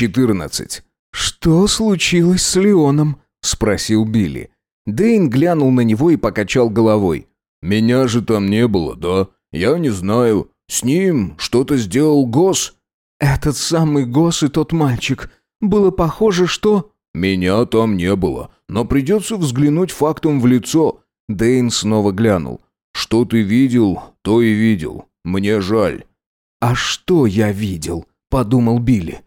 14. «Что случилось с Леоном?» – спросил Билли. Дэйн глянул на него и покачал головой. «Меня же там не было, да? Я не знаю. С ним что-то сделал Гос?» «Этот самый Гос и тот мальчик. Было похоже, что...» «Меня там не было, но придется взглянуть фактом в лицо». Дэйн снова глянул. «Что ты видел, то и видел. Мне жаль». «А что я видел?» – подумал Билли.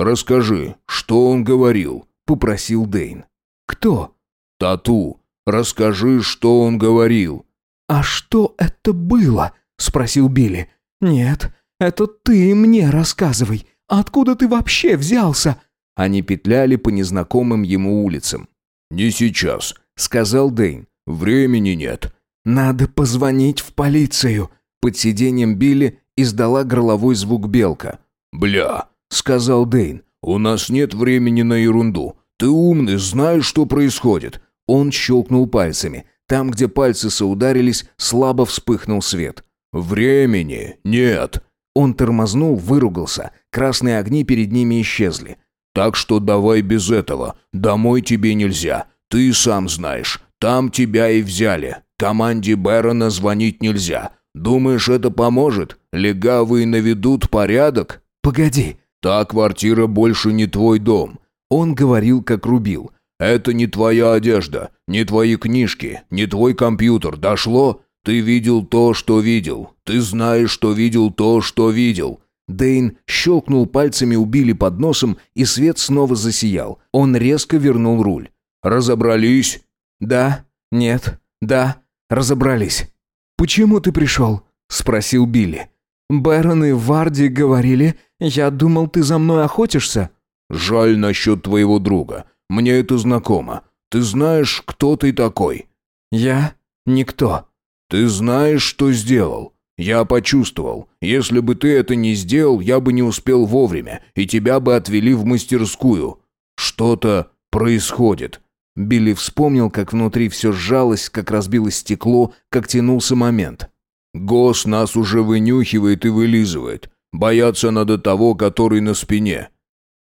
«Расскажи, что он говорил?» – попросил Дэйн. «Кто?» «Тату. Расскажи, что он говорил». «А что это было?» – спросил Билли. «Нет, это ты мне рассказывай. Откуда ты вообще взялся?» Они петляли по незнакомым ему улицам. «Не сейчас», — сказал Дэйн. «Времени нет». «Надо позвонить в полицию». Под сиденьем Билли издала горловой звук белка. «Бля», — сказал Дэйн. «У нас нет времени на ерунду. Ты умный, знаешь, что происходит». Он щелкнул пальцами. Там, где пальцы соударились, слабо вспыхнул свет. «Времени нет». Он тормознул, выругался. Красные огни перед ними исчезли. Так что давай без этого. Домой тебе нельзя. Ты сам знаешь. Там тебя и взяли. Команде Бэрона звонить нельзя. Думаешь, это поможет? Легавые наведут порядок? Погоди. Та квартира больше не твой дом. Он говорил, как рубил. Это не твоя одежда, не твои книжки, не твой компьютер. Дошло? Ты видел то, что видел. Ты знаешь, что видел то, что видел. Дейн щелкнул пальцами у Билли под носом, и свет снова засиял. Он резко вернул руль. «Разобрались?» «Да, нет, да, разобрались». «Почему ты пришел?» – спросил Билли. «Бэрон и Варди говорили, я думал, ты за мной охотишься». «Жаль насчет твоего друга. Мне это знакомо. Ты знаешь, кто ты такой?» «Я? Никто». «Ты знаешь, что сделал?» Я почувствовал, если бы ты это не сделал, я бы не успел вовремя, и тебя бы отвели в мастерскую. Что-то происходит». Билли вспомнил, как внутри все сжалось, как разбилось стекло, как тянулся момент. «Гос нас уже вынюхивает и вылизывает. Бояться надо того, который на спине».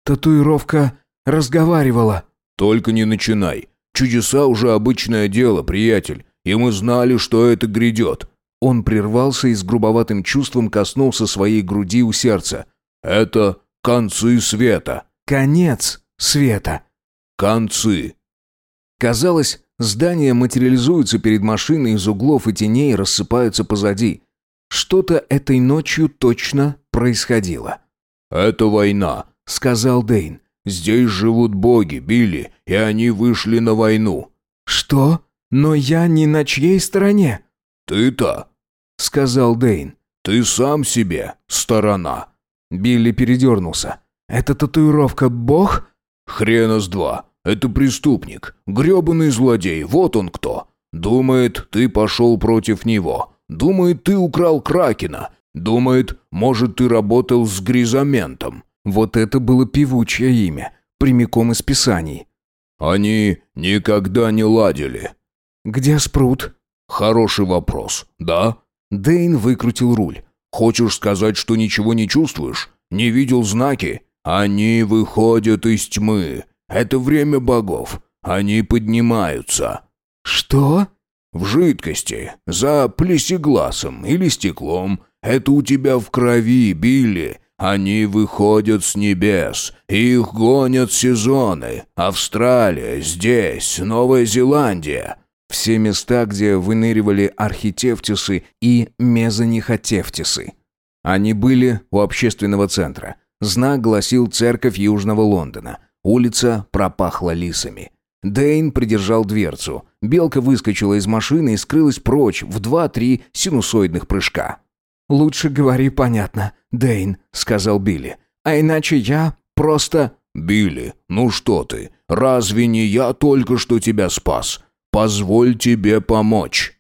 «Татуировка разговаривала». «Только не начинай. Чудеса уже обычное дело, приятель, и мы знали, что это грядет. Он прервался и с грубоватым чувством коснулся своей груди у сердца. «Это концы света». «Конец света». «Концы». Казалось, здания материализуются перед машиной из углов и теней рассыпаются позади. Что-то этой ночью точно происходило. «Это война», — сказал Дейн. «Здесь живут боги, Билли, и они вышли на войну». «Что? Но я не на чьей стороне?» «Ты-то?» — сказал Дейн. «Ты сам себе сторона». Билли передернулся. «Это татуировка бог?» «Хрена с два. Это преступник. грёбаный злодей. Вот он кто. Думает, ты пошел против него. Думает, ты украл Кракена. Думает, может, ты работал с Гризаментом». Вот это было певучее имя, прямиком из писаний. «Они никогда не ладили». «Где Спрут?» «Хороший вопрос, да?» Дейн выкрутил руль. «Хочешь сказать, что ничего не чувствуешь? Не видел знаки? Они выходят из тьмы. Это время богов. Они поднимаются». «Что?» «В жидкости. За плесегласом или стеклом. Это у тебя в крови, Билли. Они выходят с небес. Их гонят сезоны. Австралия, здесь, Новая Зеландия. Все места, где выныривали архитефтисы и мезонихотефтисы. Они были у общественного центра. Знак гласил «Церковь Южного Лондона». Улица пропахла лисами. Дейн придержал дверцу. Белка выскочила из машины и скрылась прочь в два-три синусоидных прыжка. «Лучше говори понятно, Дейн», — сказал Билли. «А иначе я просто...» «Билли, ну что ты? Разве не я только что тебя спас? Позволь тебе помочь».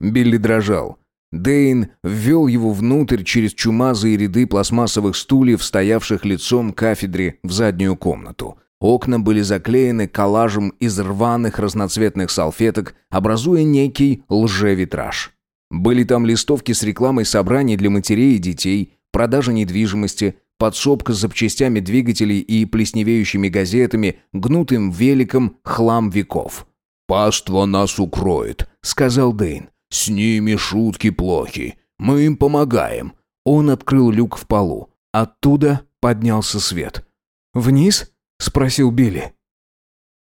Билли дрожал. Дейн ввел его внутрь через чумазые ряды пластмассовых стульев, стоявших лицом к кафедре в заднюю комнату. Окна были заклеены коллажем из рваных разноцветных салфеток, образуя некий лжевитраж. Были там листовки с рекламой собраний для матерей и детей, продажа недвижимости, подсобка с запчастями двигателей и плесневеющими газетами, гнутым великом хлам веков. «Паства нас укроет», — сказал Дэйн. «С ними шутки плохи. Мы им помогаем». Он открыл люк в полу. Оттуда поднялся свет. «Вниз?» — спросил Билли.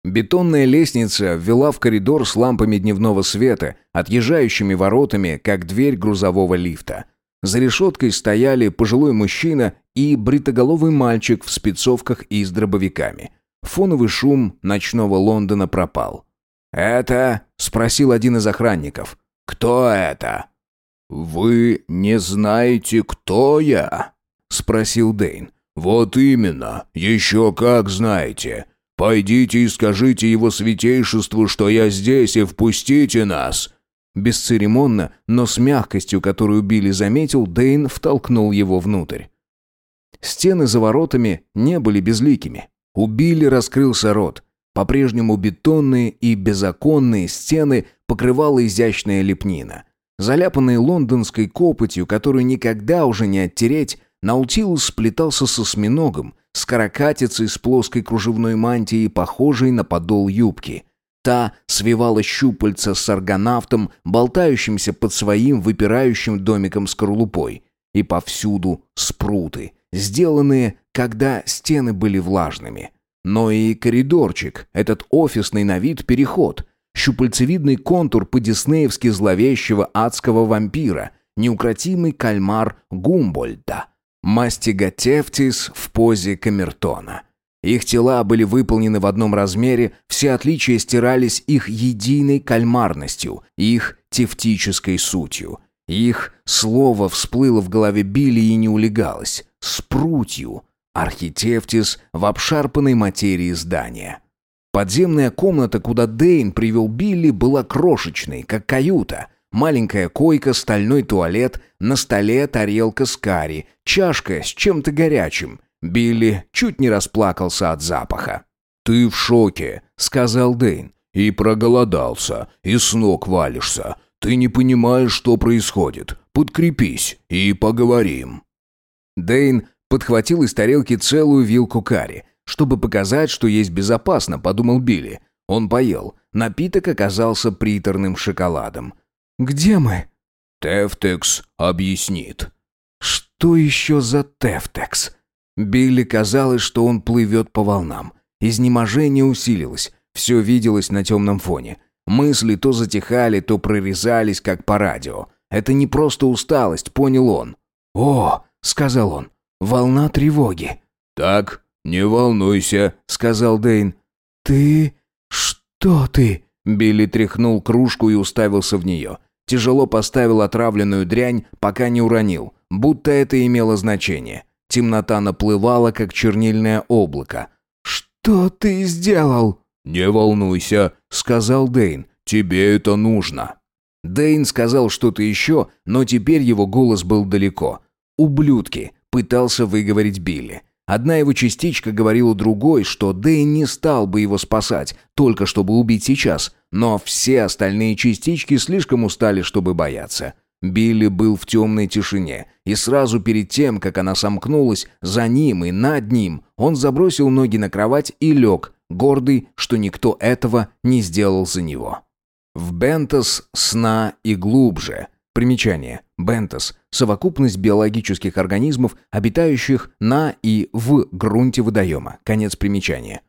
Бетонная лестница вела в коридор с лампами дневного света, отъезжающими воротами, как дверь грузового лифта. За решеткой стояли пожилой мужчина и бритоголовый мальчик в спецовках и с дробовиками. Фоновый шум ночного Лондона пропал. «Это?» — спросил один из охранников. «Кто это?» «Вы не знаете, кто я?» — спросил Дейн. «Вот именно, еще как знаете. Пойдите и скажите его святейшеству, что я здесь, и впустите нас». Бесцеремонно, но с мягкостью, которую Билли заметил, Дейн втолкнул его внутрь. Стены за воротами не были безликими. У Билли раскрылся рот. По-прежнему бетонные и безоконные стены покрывала изящная лепнина. Заляпанные лондонской копотью, которую никогда уже не оттереть, Наутилус сплетался со осьминогом, с каракатицей с плоской кружевной мантией, похожей на подол юбки. Та свивала щупальца с аргонавтом, болтающимся под своим выпирающим домиком скорлупой. И повсюду спруты, сделанные, когда стены были влажными. Но и коридорчик, этот офисный на вид переход, щупальцевидный контур по-диснеевски зловещего адского вампира, неукротимый кальмар Гумбольда — Мастигатевтис в позе камертона. Их тела были выполнены в одном размере, все отличия стирались их единой кальмарностью, их тефтической сутью. Их слово всплыло в голове Билли и не улегалось. Спрутью. Архитевтис в обшарпанной материи здания. Подземная комната, куда Дейн привел Билли, была крошечной, как каюта — Маленькая койка, стальной туалет, на столе тарелка с карри, чашка с чем-то горячим. Билли чуть не расплакался от запаха. «Ты в шоке», — сказал Дэйн. «И проголодался, и с ног валишься. Ты не понимаешь, что происходит. Подкрепись и поговорим». Дэйн подхватил из тарелки целую вилку карри. Чтобы показать, что есть безопасно, подумал Билли. Он поел. Напиток оказался приторным шоколадом. «Где мы?» «Тефтекс объяснит». «Что еще за Тефтекс?» Билли казалось, что он плывет по волнам. Изнеможение усилилось. Все виделось на темном фоне. Мысли то затихали, то прорезались, как по радио. Это не просто усталость, понял он. «О!» — сказал он. «Волна тревоги». «Так, не волнуйся», — сказал Дейн. «Ты... что ты?» Билли тряхнул кружку и уставился в нее. Тяжело поставил отравленную дрянь, пока не уронил, будто это имело значение. Темнота наплывала, как чернильное облако. «Что ты сделал?» «Не волнуйся», — сказал Дейн. «Тебе это нужно». Дейн сказал что-то еще, но теперь его голос был далеко. «Ублюдки», — пытался выговорить Билли. Одна его частичка говорила другой, что Дэйн не стал бы его спасать, только чтобы убить сейчас, но все остальные частички слишком устали, чтобы бояться. Билли был в темной тишине, и сразу перед тем, как она сомкнулась, за ним и над ним, он забросил ноги на кровать и лег, гордый, что никто этого не сделал за него. В Бентос сна и глубже – Примечание. Бентос – совокупность биологических организмов, обитающих на и в грунте водоема. Конец примечания.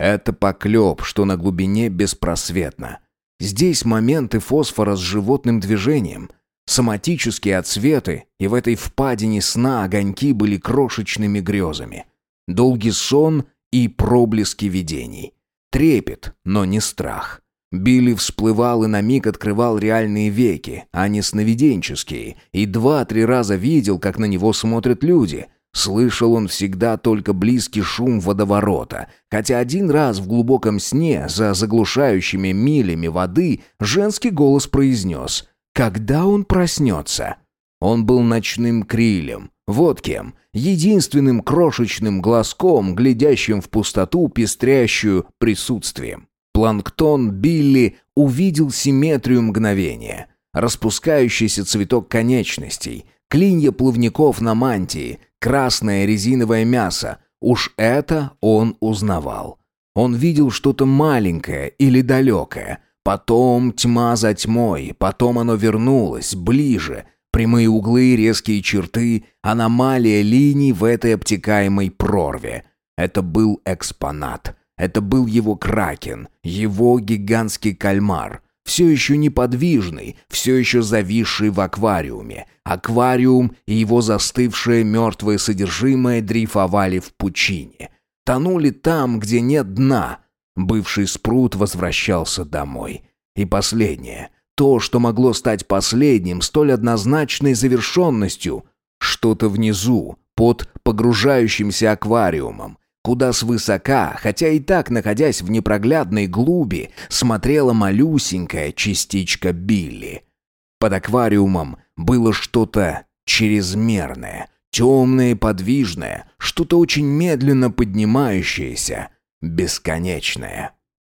Это поклеп, что на глубине беспросветно. Здесь моменты фосфора с животным движением, соматические отсветы, и в этой впадине сна огоньки были крошечными грезами. Долгий сон и проблески видений. Трепет, но не страх. Билли всплывал и на миг открывал реальные веки, а не сновиденческие, и два-три раза видел, как на него смотрят люди. Слышал он всегда только близкий шум водоворота, хотя один раз в глубоком сне, за заглушающими милями воды, женский голос произнес «Когда он проснется?» Он был ночным крилем, вот кем, единственным крошечным глазком, глядящим в пустоту, пестрящую присутствием. Планктон Билли увидел симметрию мгновения. Распускающийся цветок конечностей, клинья плавников на мантии, красное резиновое мясо. Уж это он узнавал. Он видел что-то маленькое или далекое. Потом тьма за тьмой, потом оно вернулось, ближе. Прямые углы, резкие черты, аномалия линий в этой обтекаемой прорве. Это был экспонат. Это был его кракен, его гигантский кальмар. Все еще неподвижный, все еще зависший в аквариуме. Аквариум и его застывшее мертвое содержимое дрейфовали в пучине. Тонули там, где нет дна. Бывший спрут возвращался домой. И последнее. То, что могло стать последним, столь однозначной завершенностью. Что-то внизу, под погружающимся аквариумом, куда свысока, хотя и так находясь в непроглядной глуби, смотрела малюсенькая частичка Билли. Под аквариумом было что-то чрезмерное, темное и подвижное, что-то очень медленно поднимающееся, бесконечное.